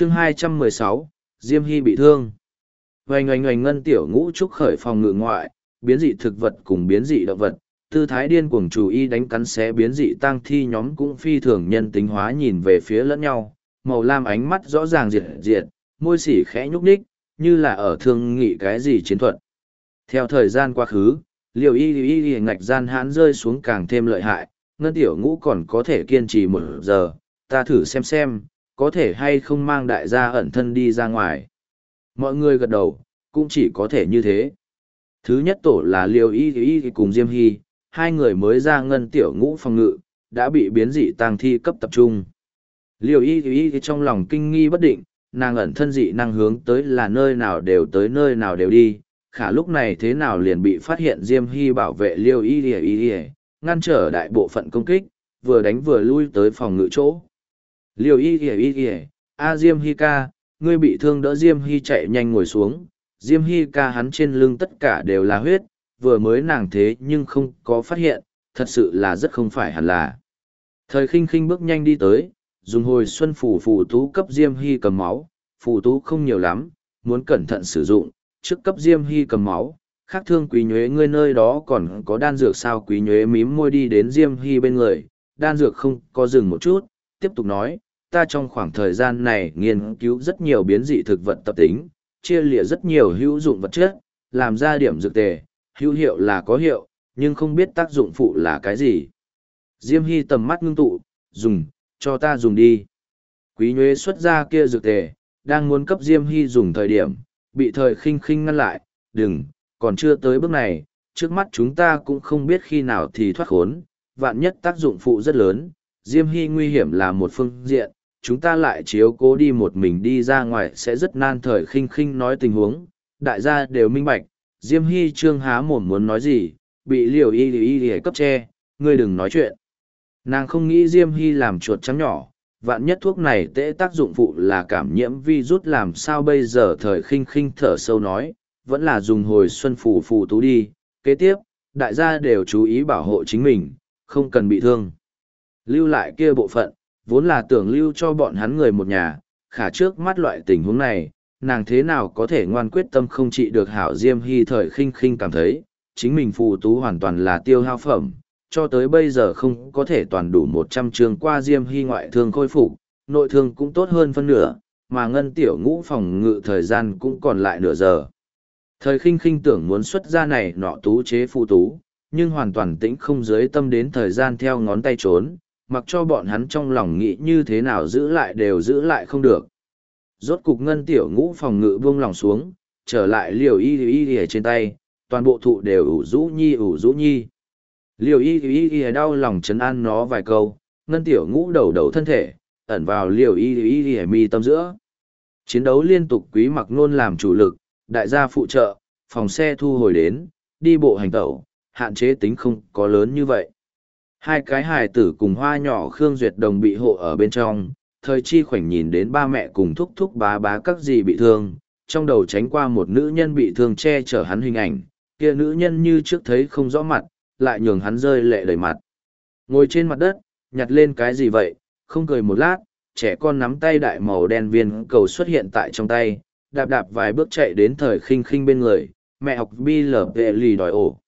chương 216, Diêm Hy bị thương. Oanh oanh oanh ngân tiểu ngũ trúc khởi phòng ngự ngoại, biến dị thực vật cùng biến dị động vật, tư thái điên cuồng chủ y đánh cắn xé biến dị tăng thi nhóm cũng phi thường nhân tính hóa nhìn về phía lẫn nhau, màu lam ánh mắt rõ ràng diệt diệt, môi sỉ khẽ nhúc nhích, như là ở thương nghị cái gì chiến thuật. Theo thời gian quá khứ, liều y y y ngạch gian hãn rơi xuống càng thêm lợi hại, ngân tiểu ngũ còn có thể kiên trì một giờ, ta thử xem xem, có thể hay không mang đại gia ẩn thân đi ra ngoài. Mọi người gật đầu, cũng chỉ có thể như thế. Thứ nhất tổ là liều y y cùng Diêm Hy, hai người mới ra ngân tiểu ngũ phòng ngự, đã bị biến dị tang thi cấp tập trung. Liều y y trong lòng kinh nghi bất định, nàng ẩn thân dị năng hướng tới là nơi nào đều tới nơi nào đều đi, khả lúc này thế nào liền bị phát hiện Diêm Hy bảo vệ liều y y y, ngăn trở đại bộ phận công kích, vừa đánh vừa lui tới phòng ngự chỗ. Liều y y y y, A Diêm Hy ca, ngươi bị thương đỡ Diêm Hy chạy nhanh ngồi xuống, Diêm Hy ca hắn trên lưng tất cả đều là huyết, vừa mới nàng thế nhưng không có phát hiện, thật sự là rất không phải hẳn là. Thời khinh khinh bước nhanh đi tới, dùng hồi xuân phủ phù tú cấp Diêm Hy cầm máu, phù tú không nhiều lắm, muốn cẩn thận sử dụng, trước cấp Diêm Hy cầm máu, khác thương quý nhuế ngươi nơi đó còn có đan dược sao? Quý nhuế mím môi đi đến Diêm Hy bên người, đan dược không có dừng một chút, tiếp tục nói, ta trong khoảng thời gian này nghiên cứu rất nhiều biến dị thực vật tập tính, chia lịa rất nhiều hữu dụng vật chất, làm ra điểm dược tề, hữu hiệu là có hiệu, nhưng không biết tác dụng phụ là cái gì. Diêm Hy tầm mắt ngưng tụ, dùng, cho ta dùng đi. Quý nhuế xuất ra kia dược tề, đang muốn cấp Diêm Hy dùng thời điểm, bị thời khinh khinh ngăn lại, đừng, còn chưa tới bước này, trước mắt chúng ta cũng không biết khi nào thì thoát khốn, vạn nhất tác dụng phụ rất lớn, Diêm Hy nguy hiểm là một phương diện, chúng ta lại chiếu cố đi một mình đi ra ngoài sẽ rất nan thời khinh khinh nói tình huống, đại gia đều minh bạch, Diêm Hy trương há mồm muốn nói gì, bị liều y y y cấp che, ngươi đừng nói chuyện. Nàng không nghĩ Diêm Hy làm chuột trắng nhỏ, vạn nhất thuốc này tễ tác dụng phụ là cảm nhiễm vi rút làm sao bây giờ thời khinh khinh thở sâu nói, vẫn là dùng hồi xuân phù phù tú đi, kế tiếp, đại gia đều chú ý bảo hộ chính mình, không cần bị thương. Lưu lại kia bộ phận, vốn là tưởng lưu cho bọn hắn người một nhà, khả trước mắt loại tình huống này, nàng thế nào có thể ngoan quyết tâm không trị được hảo diêm hy thời khinh khinh cảm thấy, chính mình phù tú hoàn toàn là tiêu hao phẩm, cho tới bây giờ không có thể toàn đủ một trăm trường qua diêm hy ngoại thương khôi phục, nội thương cũng tốt hơn phân nửa, mà ngân tiểu ngũ phòng ngự thời gian cũng còn lại nửa giờ. Thời khinh khinh tưởng muốn xuất ra này nọ tú chế phù tú, nhưng hoàn toàn tĩnh không dưới tâm đến thời gian theo ngón tay trốn, mặc cho bọn hắn trong lòng nghĩ như thế nào giữ lại đều giữ lại không được. Rốt cục ngân tiểu ngũ phòng ngự buông lòng xuống, trở lại liều y y y trên tay, toàn bộ thụ đều ủ rũ nhi ủ rũ nhi. Liều y y y đau lòng chấn an nó vài câu, ngân tiểu ngũ đầu đầu thân thể, ẩn vào liều y y y mi tâm giữa. Chiến đấu liên tục quý mặc nôn làm chủ lực, đại gia phụ trợ, phòng xe thu hồi đến, đi bộ hành tẩu, hạn chế tính không có lớn như vậy. Hai cái hài tử cùng hoa nhỏ Khương Duyệt Đồng bị hộ ở bên trong, thời chi khoảnh nhìn đến ba mẹ cùng thúc thúc bá bá các gì bị thương, trong đầu tránh qua một nữ nhân bị thương che chở hắn hình ảnh, kia nữ nhân như trước thấy không rõ mặt, lại nhường hắn rơi lệ đầy mặt. Ngồi trên mặt đất, nhặt lên cái gì vậy, không cười một lát, trẻ con nắm tay đại màu đen viên cầu xuất hiện tại trong tay, đạp đạp vài bước chạy đến thời khinh khinh bên người, mẹ học bi lở vệ lì đòi ổ.